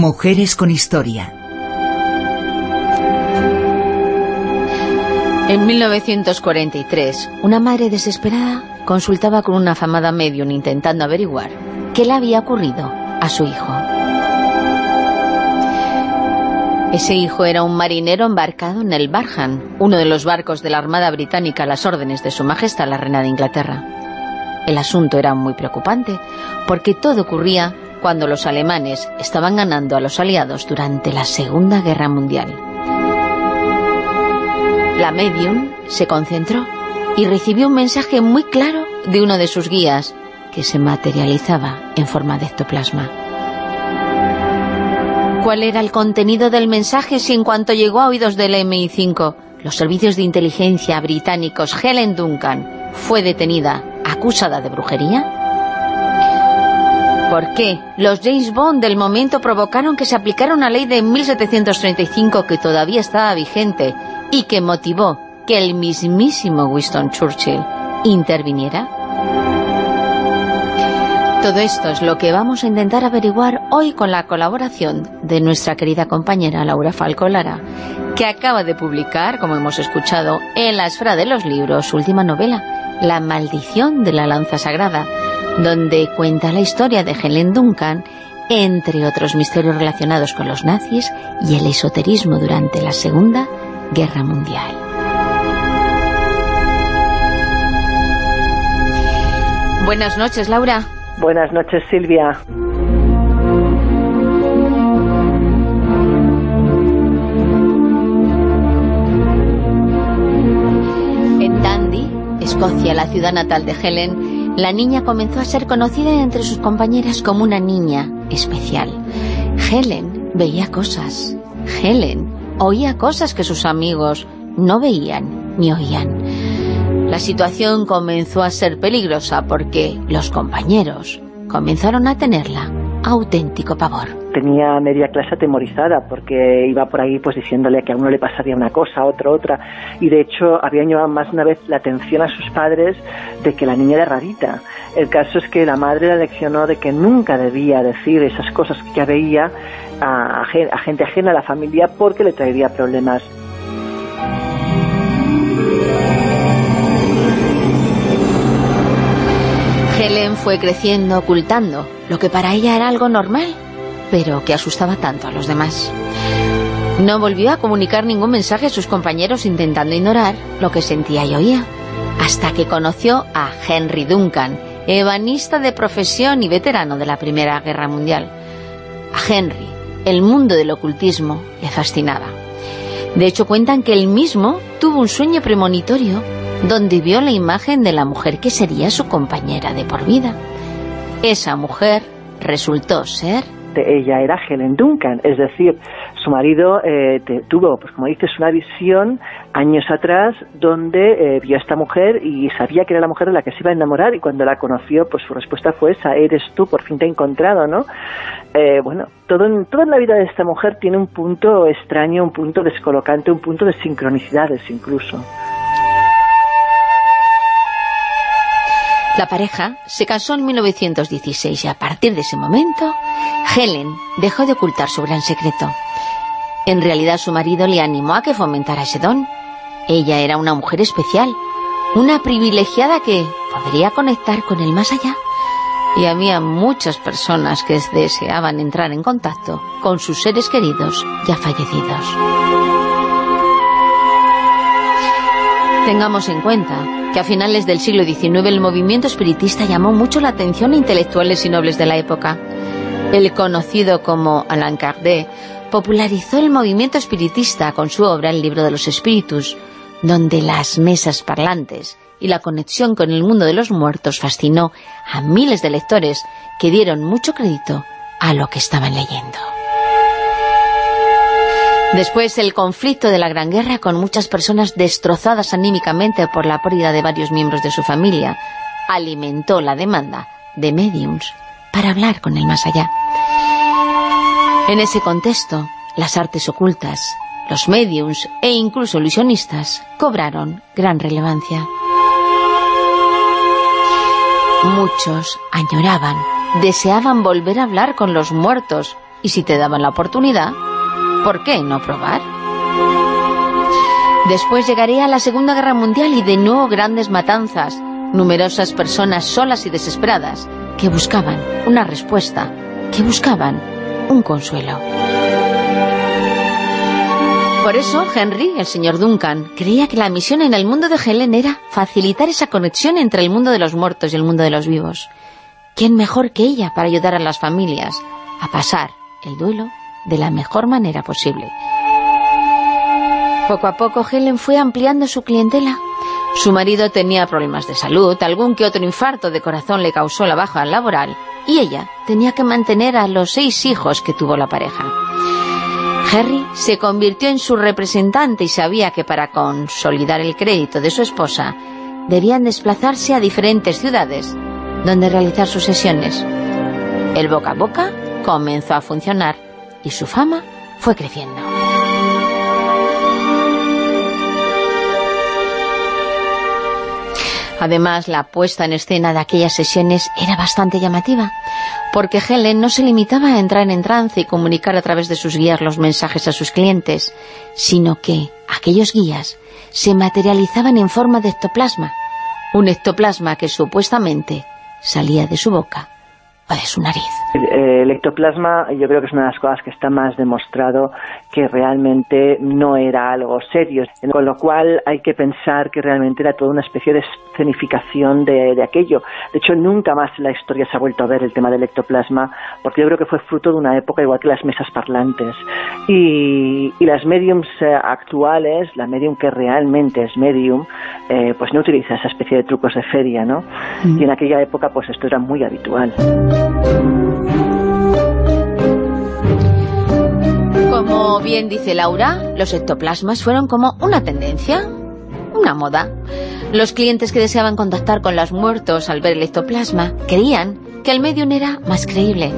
Mujeres con historia. En 1943, una madre desesperada consultaba con una afamada medium intentando averiguar qué le había ocurrido a su hijo. Ese hijo era un marinero embarcado en el Barham, uno de los barcos de la Armada Británica a las órdenes de Su Majestad la Reina de Inglaterra. El asunto era muy preocupante, porque todo ocurría cuando los alemanes estaban ganando a los aliados durante la Segunda Guerra Mundial. La medium se concentró y recibió un mensaje muy claro de uno de sus guías, que se materializaba en forma de ectoplasma. ¿Cuál era el contenido del mensaje si en cuanto llegó a oídos del MI5, los servicios de inteligencia británicos, Helen Duncan fue detenida, acusada de brujería? ¿Por qué los James Bond del momento provocaron que se aplicara una ley de 1735 que todavía estaba vigente y que motivó que el mismísimo Winston Churchill interviniera? Todo esto es lo que vamos a intentar averiguar hoy con la colaboración de nuestra querida compañera Laura Falcolara, que acaba de publicar, como hemos escuchado, en la esfera de los libros, su última novela, La maldición de la lanza sagrada, donde cuenta la historia de Helen Duncan, entre otros misterios relacionados con los nazis y el esoterismo durante la Segunda Guerra Mundial. Buenas noches, Laura. Buenas noches, Silvia. En Dundee, Escocia, la ciudad natal de Helen, la niña comenzó a ser conocida entre sus compañeras como una niña especial. Helen veía cosas. Helen oía cosas que sus amigos no veían ni oían. La situación comenzó a ser peligrosa porque los compañeros comenzaron a tenerla auténtico pavor. Tenía media clase atemorizada porque iba por ahí pues diciéndole que a uno le pasaría una cosa, a otro otra. Y de hecho habían llevado más una vez la atención a sus padres de que la niña era rarita. El caso es que la madre la leccionó de que nunca debía decir esas cosas que ya veía a gente ajena a la familia porque le traería problemas. Helen fue creciendo ocultando lo que para ella era algo normal, pero que asustaba tanto a los demás. No volvió a comunicar ningún mensaje a sus compañeros intentando ignorar lo que sentía y oía, hasta que conoció a Henry Duncan, ebanista de profesión y veterano de la Primera Guerra Mundial. A Henry, el mundo del ocultismo le fascinaba. De hecho, cuentan que él mismo tuvo un sueño premonitorio donde vio la imagen de la mujer que sería su compañera de por vida. Esa mujer resultó ser... Ella era Helen Duncan, es decir, su marido eh, tuvo, pues como dices, una visión años atrás donde eh, vio a esta mujer y sabía que era la mujer de la que se iba a enamorar y cuando la conoció, pues su respuesta fue esa, eres tú, por fin te he encontrado, ¿no? Eh, bueno, todo en, toda la vida de esta mujer tiene un punto extraño, un punto descolocante, un punto de sincronicidades incluso. La pareja se casó en 1916 y a partir de ese momento, Helen dejó de ocultar su gran secreto. En realidad su marido le animó a que fomentara ese don. Ella era una mujer especial, una privilegiada que podría conectar con el más allá. Y había muchas personas que deseaban entrar en contacto con sus seres queridos ya fallecidos. Tengamos en cuenta que a finales del siglo XIX el movimiento espiritista llamó mucho la atención a intelectuales y nobles de la época. El conocido como Alain Kardec popularizó el movimiento espiritista con su obra El libro de los espíritus, donde las mesas parlantes y la conexión con el mundo de los muertos fascinó a miles de lectores que dieron mucho crédito a lo que estaban leyendo. Después el conflicto de la Gran Guerra con muchas personas destrozadas anímicamente por la pérdida de varios miembros de su familia alimentó la demanda de mediums para hablar con el más allá. En ese contexto, las artes ocultas, los mediums e incluso ilusionistas cobraron gran relevancia. Muchos añoraban, deseaban volver a hablar con los muertos, Y si te daban la oportunidad, ¿por qué no probar? Después llegaría la Segunda Guerra Mundial y de nuevo grandes matanzas, numerosas personas solas y desesperadas que buscaban una respuesta, que buscaban un consuelo. Por eso, Henry, el señor Duncan, creía que la misión en el mundo de Helen era facilitar esa conexión entre el mundo de los muertos y el mundo de los vivos. ¿Quién mejor que ella para ayudar a las familias a pasar el duelo de la mejor manera posible? Poco a poco Helen fue ampliando su clientela. Su marido tenía problemas de salud, algún que otro infarto de corazón le causó la baja laboral y ella tenía que mantener a los seis hijos que tuvo la pareja. Harry se convirtió en su representante y sabía que para consolidar el crédito de su esposa debían desplazarse a diferentes ciudades donde realizar sus sesiones. El boca a boca comenzó a funcionar y su fama fue creciendo. Además, la puesta en escena de aquellas sesiones era bastante llamativa, porque Helen no se limitaba a entrar en trance y comunicar a través de sus guías los mensajes a sus clientes, sino que aquellos guías se materializaban en forma de ectoplasma, un ectoplasma que supuestamente salía de su boca de su nariz. El ectoplasma yo creo que es una de las cosas que está más demostrado que realmente no era algo serio, con lo cual hay que pensar que realmente era toda una especie de escenificación de, aquello. De hecho, nunca más en la historia se ha vuelto a ver el tema del ectoplasma, porque yo creo que fue fruto de una época igual que las mesas parlantes. Y, las mediums eh, actuales, la medium que realmente es medium, eh, pues no utiliza esa especie de trucos de feria, ¿no? Mm. Y en aquella época pues esto era muy habitual. Como bien dice Laura, los ectoplasmas fueron como una tendencia, una moda. Los clientes que deseaban contactar con los muertos al ver el ectoplasma creían que el medium era más creíble.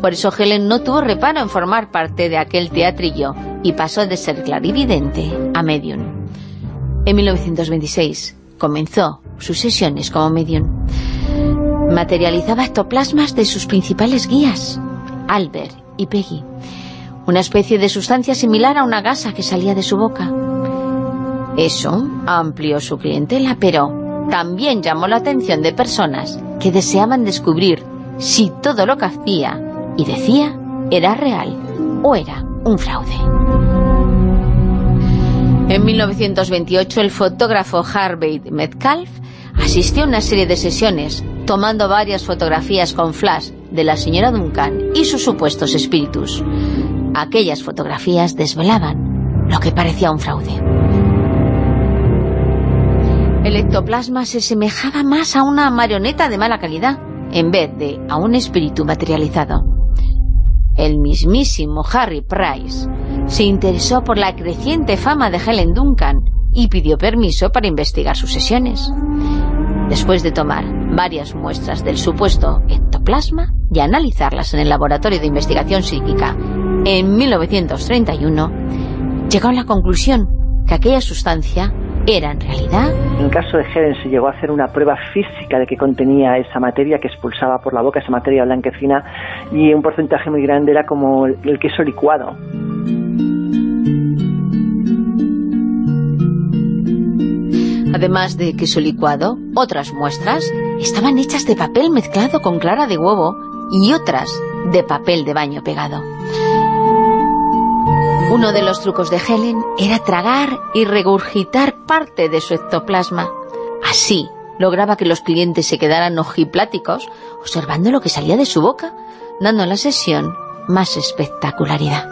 Por eso Helen no tuvo reparo en formar parte de aquel teatrillo y pasó de ser clarividente a medium. En 1926 comenzó sus sesiones como medium materializaba ectoplasmas de sus principales guías, Albert y Peggy, una especie de sustancia similar a una gasa que salía de su boca. Eso amplió su clientela, pero también llamó la atención de personas que deseaban descubrir si todo lo que hacía y decía era real o era un fraude. En 1928 el fotógrafo Harvey Metcalf asistió a una serie de sesiones tomando varias fotografías con flash de la señora Duncan y sus supuestos espíritus. Aquellas fotografías desvelaban lo que parecía un fraude. El ectoplasma se semejaba más a una marioneta de mala calidad, en vez de a un espíritu materializado. El mismísimo Harry Price se interesó por la creciente fama de Helen Duncan y pidió permiso para investigar sus sesiones. Después de tomar varias muestras del supuesto ectoplasma y analizarlas en el Laboratorio de Investigación Psíquica en 1931, llegó a la conclusión que aquella sustancia era en realidad... En el caso de Helen se llegó a hacer una prueba física de que contenía esa materia que expulsaba por la boca, esa materia blanquecina, y un porcentaje muy grande era como el queso licuado. Además de queso licuado, otras muestras estaban hechas de papel mezclado con clara de huevo y otras de papel de baño pegado. Uno de los trucos de Helen era tragar y regurgitar parte de su ectoplasma. Así lograba que los clientes se quedaran ojipláticos observando lo que salía de su boca, dando a la sesión más espectacularidad.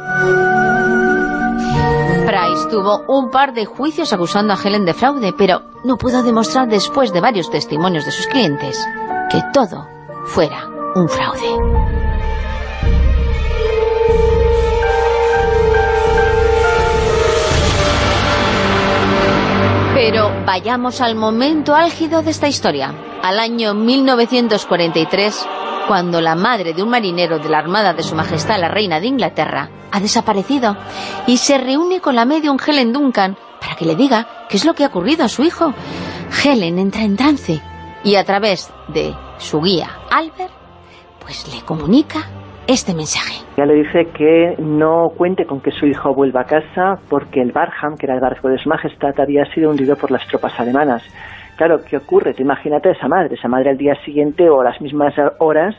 Tuvo un par de juicios acusando a Helen de fraude, pero no pudo demostrar después de varios testimonios de sus clientes que todo fuera un fraude. Pero vayamos al momento álgido de esta historia, al año 1943, cuando la madre de un marinero de la Armada de Su Majestad la Reina de Inglaterra ha desaparecido y se reúne con la medium Helen Duncan para que le diga qué es lo que ha ocurrido a su hijo. Helen entra en trance y a través de su guía Albert, pues le comunica este mensaje. Ya le dice que no cuente con que su hijo vuelva a casa porque el Barham, que era el barco de su majestad, había sido hundido por las tropas alemanas. Claro, ¿qué ocurre? Te imagínate a esa madre. Esa madre al día siguiente o a las mismas horas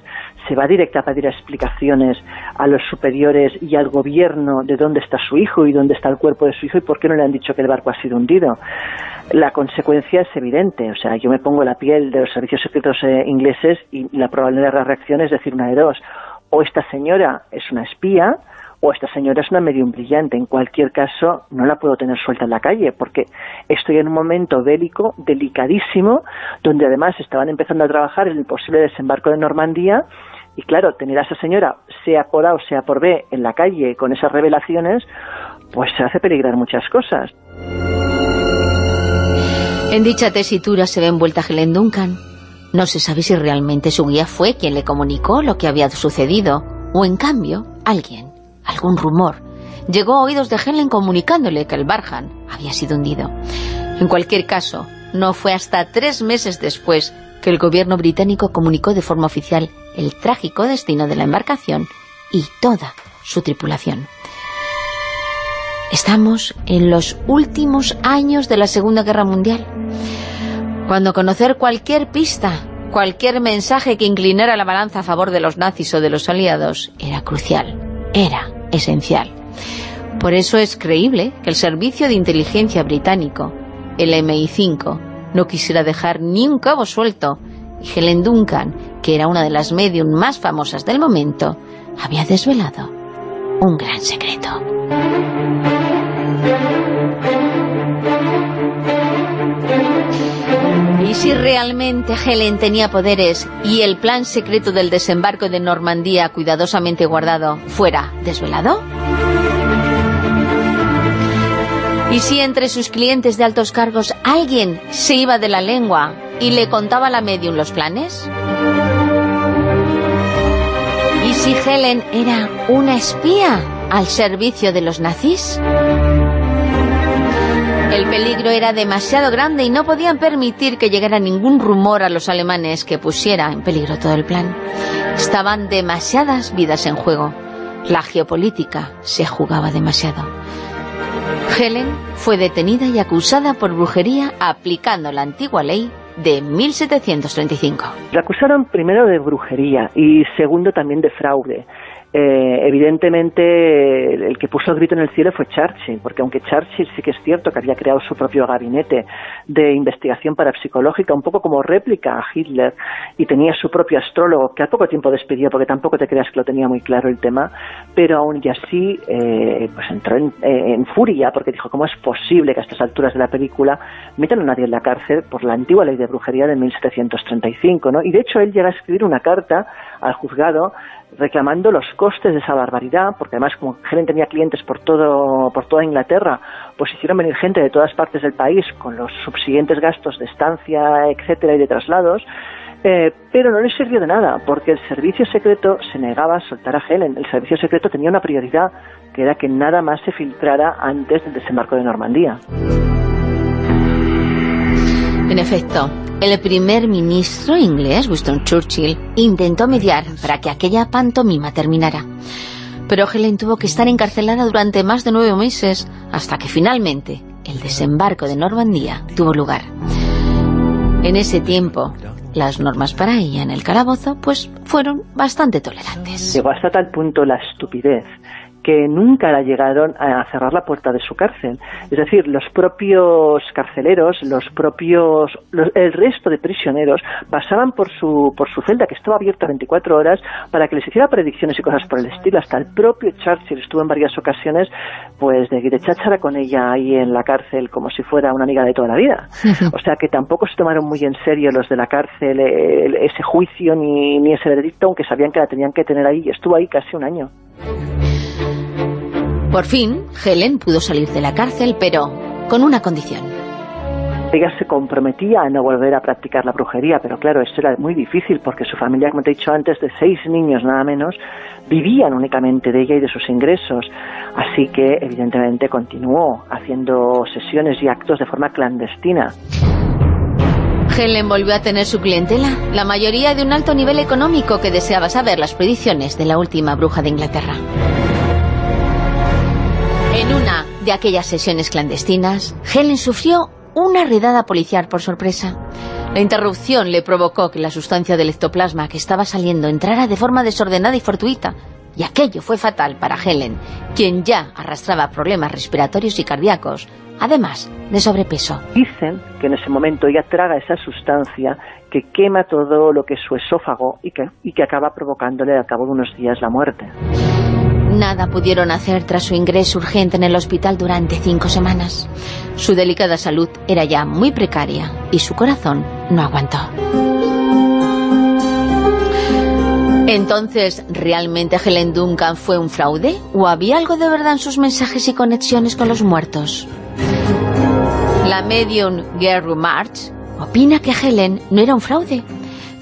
se va directa a pedir explicaciones a los superiores y al gobierno de dónde está su hijo y dónde está el cuerpo de su hijo y por qué no le han dicho que el barco ha sido hundido. La consecuencia es evidente. O sea, yo me pongo la piel de los servicios secretos eh, ingleses y la probabilidad de la reacción es decir una de dos. O esta señora es una espía o esta señora es una medium brillante. En cualquier caso, no la puedo tener suelta en la calle, porque estoy en un momento bélico delicadísimo, donde además estaban empezando a trabajar en el posible desembarco de Normandía, y claro, tener a esa señora, sea por A o sea por B, en la calle con esas revelaciones, pues se hace peligrar muchas cosas. En dicha tesitura se ve envuelta Helen Duncan. No se sabe si realmente su guía fue quien le comunicó lo que había sucedido, o en cambio, alguien algún rumor, llegó a oídos de Helen comunicándole que el Barhan había sido hundido. En cualquier caso, no fue hasta tres meses después que el gobierno británico comunicó de forma oficial el trágico destino de la embarcación y toda su tripulación. Estamos en los últimos años de la Segunda Guerra Mundial, cuando conocer cualquier pista, cualquier mensaje que inclinara la balanza a favor de los nazis o de los aliados era crucial, era esencial. Por eso es creíble que el servicio de inteligencia británico, el MI5, no quisiera dejar ni un cabo suelto y Helen Duncan, que era una de las medium más famosas del momento, había desvelado un gran secreto. Si realmente Helen tenía poderes y el plan secreto del desembarco de Normandía cuidadosamente guardado fuera desvelado? ¿Y si entre sus clientes de altos cargos alguien se iba de la lengua y le contaba a la medium los planes? ¿Y si Helen era una espía al servicio de los nazis? El peligro era demasiado grande y no podían permitir que llegara ningún rumor a los alemanes que pusiera en peligro todo el plan. Estaban demasiadas vidas en juego. La geopolítica se jugaba demasiado. Helen fue detenida y acusada por brujería aplicando la antigua ley de 1735. La acusaron primero de brujería y segundo también de fraude. Eh, evidentemente el que puso el grito en el cielo fue Churchill, porque aunque Churchill sí que es cierto que había creado su propio gabinete de investigación parapsicológica, un poco como réplica a Hitler, y tenía su propio astrólogo, que al poco tiempo despidió, porque tampoco te creas que lo tenía muy claro el tema, pero aún y así eh, pues entró en, eh, en, furia, porque dijo, ¿cómo es posible que a estas alturas de la película metan a nadie en la cárcel por la antigua ley de brujería de 1735? ¿no? Y de hecho él llega a escribir una carta al juzgado reclamando los costes de esa barbaridad, porque además como Helen tenía clientes por todo por toda Inglaterra, pues hicieron venir gente de todas partes del país con los subsiguientes gastos de estancia, etcétera, y de traslados, eh, pero no les sirvió de nada, porque el servicio secreto se negaba a soltar a Helen. El servicio secreto tenía una prioridad, que era que nada más se filtrara antes del desembarco de Normandía. En efecto, el primer ministro inglés, Winston Churchill, intentó mediar para que aquella pantomima terminara. Pero Helen tuvo que estar encarcelada durante más de nueve meses, hasta que finalmente el desembarco de Normandía tuvo lugar. En ese tiempo, las normas para ella en el calabozo pues fueron bastante tolerantes. Llegó hasta tal punto la estupidez que nunca la llegaron a cerrar la puerta de su cárcel. Es decir, los propios carceleros, los propios, el resto de prisioneros pasaban por su, por su celda, que estaba abierta 24 horas, para que les hiciera predicciones y cosas por el estilo. Hasta el propio Churchill estuvo en varias ocasiones, pues, de, de cháchara con ella ahí en la cárcel, como si fuera una amiga de toda la vida. O sea, que tampoco se tomaron muy en serio los de la cárcel ese juicio ni, ni ese veredicto, aunque sabían que la tenían que tener ahí, y estuvo ahí casi un año. Por fin, Helen pudo salir de la cárcel, pero con una condición. Ella se comprometía a no volver a practicar la brujería, pero claro, esto era muy difícil porque su familia, como te he dicho antes, de seis niños nada menos, vivían únicamente de ella y de sus ingresos. Así que, evidentemente, continuó haciendo sesiones y actos de forma clandestina. Helen volvió a tener su clientela, la mayoría de un alto nivel económico que deseaba saber las predicciones de la última bruja de Inglaterra. En una de aquellas sesiones clandestinas, Helen sufrió una redada policial por sorpresa. La interrupción le provocó que la sustancia del ectoplasma que estaba saliendo entrara de forma desordenada y fortuita, y aquello fue fatal para Helen, quien ya arrastraba problemas respiratorios y cardíacos, además de sobrepeso. Dicen que en ese momento ella traga esa sustancia que quema todo lo que es su esófago y que, y que acaba provocándole al cabo de unos días la muerte. Nada pudieron hacer tras su ingreso urgente en el hospital durante cinco semanas. Su delicada salud era ya muy precaria y su corazón no aguantó. Entonces, ¿realmente Helen Duncan fue un fraude? ¿O había algo de verdad en sus mensajes y conexiones con los muertos? La medium Gary March opina que Helen no era un fraude,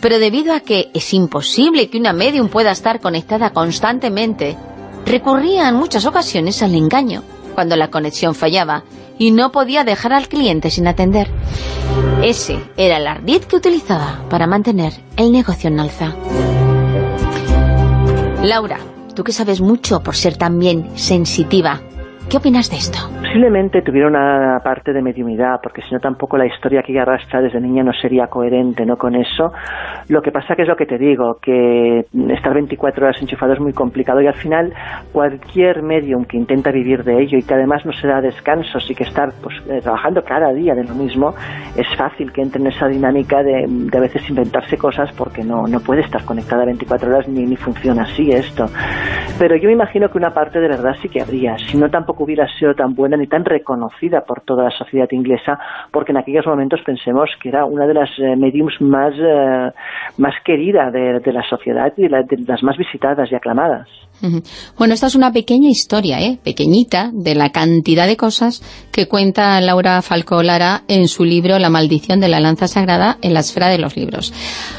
pero debido a que es imposible que una medium pueda estar conectada constantemente recurría en muchas ocasiones al engaño cuando la conexión fallaba y no podía dejar al cliente sin atender. Ese era el ardid que utilizaba para mantener el negocio en alza. Laura, tú que sabes mucho por ser también sensitiva, ¿qué opinas de esto? posiblemente tuviera una parte de mediumidad, porque si no tampoco la historia que ella arrastra desde niña no sería coherente no con eso. Lo que pasa que es lo que te digo, que estar 24 horas enchufado es muy complicado y al final cualquier medium que intenta vivir de ello y que además no se da descansos y que estar pues, eh, trabajando cada día de lo mismo, es fácil que entre en esa dinámica de, de a veces inventarse cosas porque no, no puede estar conectada 24 horas ni, ni funciona así esto. Pero yo me imagino que una parte de verdad sí que habría, si no tampoco hubiera sido tan buena ni tan reconocida por toda la sociedad inglesa, porque en aquellos momentos pensemos que era una de las eh, mediums más, eh, más querida de, de, la sociedad y la, de, las más visitadas y aclamadas. Bueno, esta es una pequeña historia, ¿eh? pequeñita, de la cantidad de cosas que cuenta Laura Falcó Lara en su libro La maldición de la lanza sagrada en la esfera de los libros.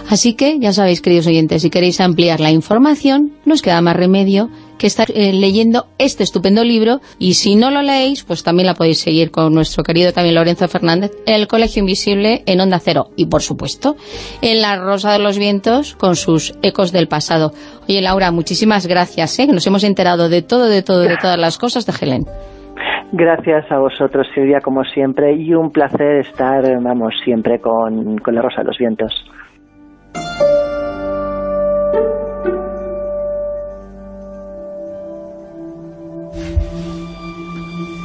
Así que, ya sabéis, queridos oyentes, si queréis ampliar la información, nos queda más remedio que estar eh, leyendo este estupendo libro y si no lo leéis, pues también la podéis seguir con nuestro querido también Lorenzo Fernández en el Colegio Invisible en Onda Cero y por supuesto en La Rosa de los Vientos con sus ecos del pasado. Oye Laura, muchísimas gracias, ¿eh? nos hemos enterado de todo, de todo, de todas las cosas de Helen. Gracias a vosotros, Silvia, como siempre, y un placer estar, vamos, siempre con, con La Rosa de los Vientos.